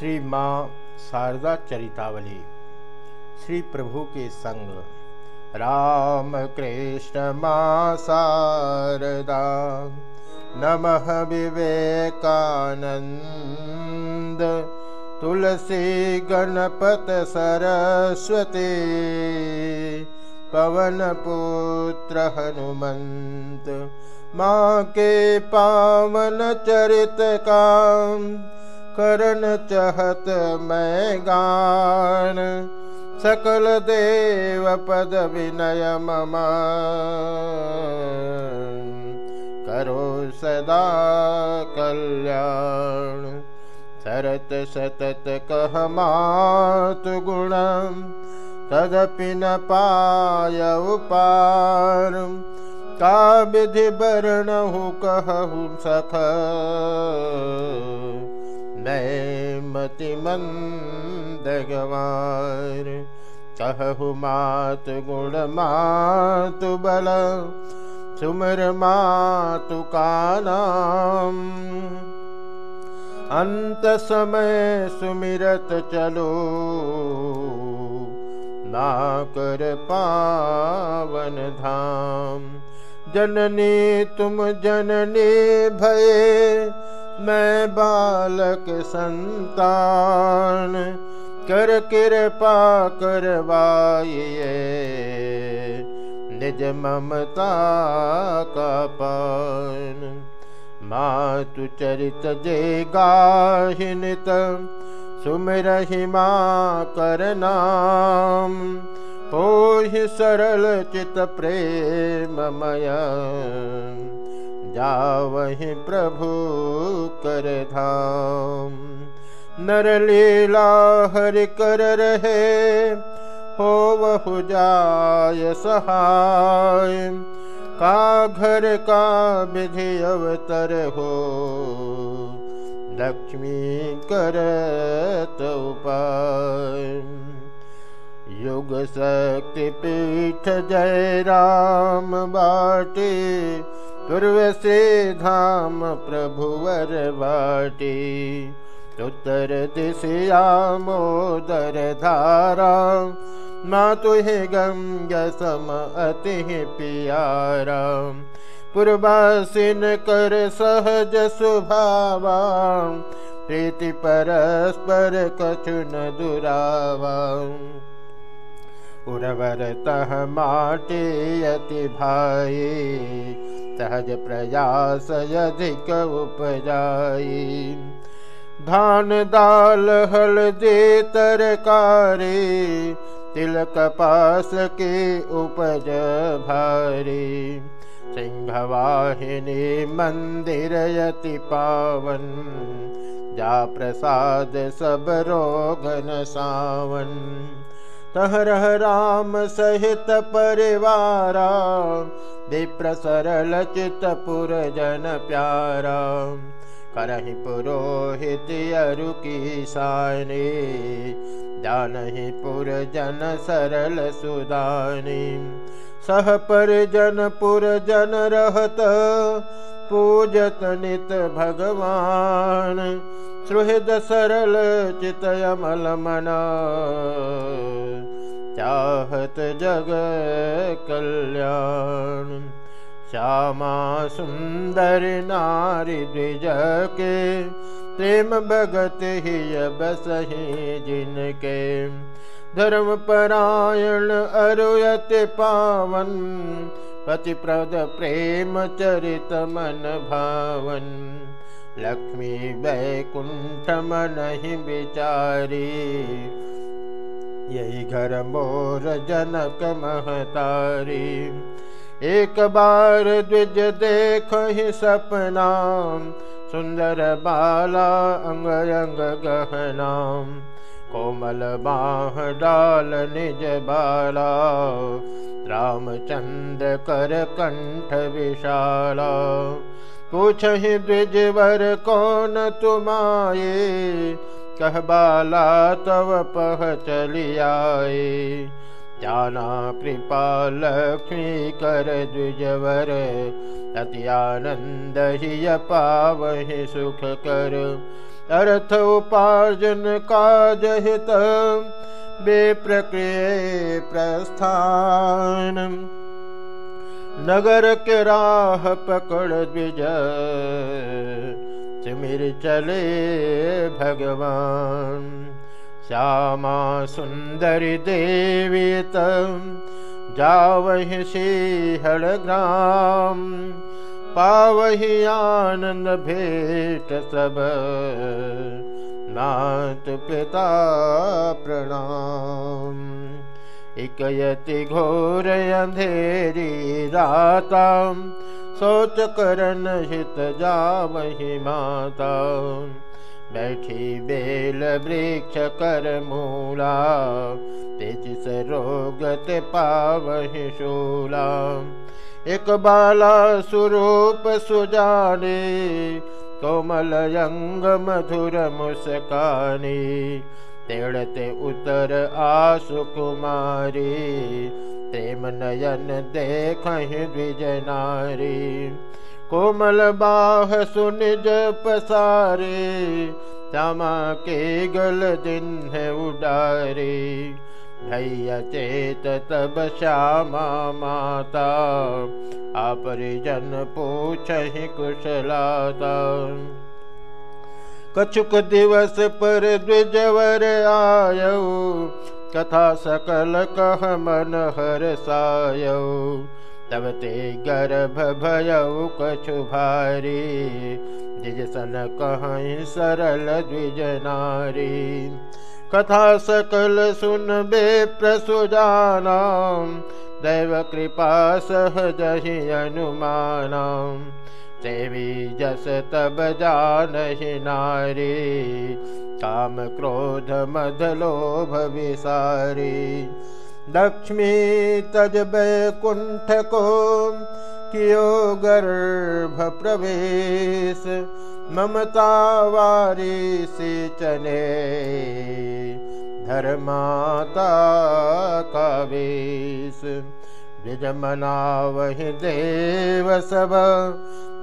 श्री माँ शारदा चरितावली, श्री प्रभु के संग। राम कृष्ण माँ शारदा, नमः विवेकानंद। तुलसी गणपत सरस्वती, पवन पुत्र हनुमंत। माँ के पावन चरित का करन चहत मैं गान सकल देव पद विनय मम। करो सदा कल्याण। सरत सतत कह मात गुण। तदपि न पाय उपार। का विधि बरणहु कहु सख मैं मति मंदगवार। कहु मात गुण मातु बल, सुमर मातु का नाम। अंत समय सुमिरत चलो, ना कर पावन धाम। जननी तुम जननी भये मैं बालक संतान, कर कृपा करवाइए। निज ममता का पान, मातु चरित जे गाहिनित, सुमरहि माँ कर नाम। हो सरल चित प्रेममय। जावहि प्रभु कर धाम। नर लीला हरि कर रहे हो बहु जाय सहाय। का घर का विधि अवतर हो, लक्ष्मी करत उपाय। युग शक्ति पीठ जय राम बाटी पूर्व धाम प्रभुवर बाटी उत्तर दिशया मोदर धारा। माँ तुहे गंग सम अति पियारा। पूर्वासीन कर सहज स्वभावा प्रीति परस्पर कछुन दुरावा। उर्वर माटे अति भाई। सहज प्रयास अधिक उपजाई। धान दाल हल्दी तरकारी तिल कपास के उपज भारी। सिंहवाहिनी मंदिर यति पावन, जा प्रसाद सब रोगन सावन। तहरह राम सहित परिवारा विप्र सरल चित पुर जन प्यारा। करहि पुरोहित अरु की सानी, जानहि पुर जन सरल सुदानी। सह पर जन पुर जन रहत, पूजत नित भगवान। सुहृद सरल चित अमल मना चाहत जग कल्याण। श्यामा सुंदर नारी द्विज के, प्रेम भगत ही बसही जिनके। धर्म परायण अरुयत पावन, पतिप्रद प्रेम चरित मन भावन। लक्ष्मी वैकुंठ मन ही बिचारी यही घर मोर जनक महतारी। एक बार द्विज देख ही सपना सुंदर बाला अंग अंग गहना। कोमल बाह डाल निज बाला रामचंद्र कर कंठ विशाला। पूछ ही द्विजवर कौन तुमाए कह बाला तव पह चलियाए। जाना कृपा लक्ष्मी कर द्विजवर, अति आनंद ही पावहि सुख कर। अर्थ उपार्जन काज हित, बेप्रक्रिय प्रस्थान। नगर के राह पकड़ द्विज सिमिर चले भगवान। श्यामा सुंदरी देवी जावहि ग्राम। पावहि आनंद भेट सब नाथ पिता प्रणाम। इकयति घोर अंधेरी राता सोच करन हित जावहि माता। बैठी बेल वृक्ष कर मूला, तेजिस रोगत पावहि शूला। एक बाला स्वरूप सुजाने कोमल अंग मधुर मुस्कानी तेड़ते उतर आसु कुमारी प्रेम नयन देख द्विज नारी कोमल बाह सुनिज पसारे श्यामा के गल दिन उडारे। भैया चेत तब श्यामा माता आपरिजन पूछ ही कुशलाता। कछुक दिवस पर द्विजवर आयो, कथा सकल कह मन हर सायो। तब ते गर्भ भयऊ कछु भारी जिज सन कहीं सरल द्विज नारी। कथा सकल सुन बे प्रसुजाना दैव कृपा सहजहि अनुमाना देवी जस तब जान नारी। काम क्रोध मद लोभ विसारी। लक्ष्मी तज बैकुंठ को कियो गर्भ प्रवेश। ममता वारीषिचने धर्माता काव्ये निजमना देव सब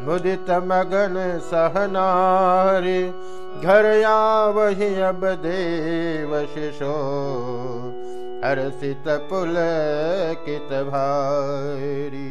मुदित मगन सहनारि अब देव शिशो हर्षित पुलकित भारी।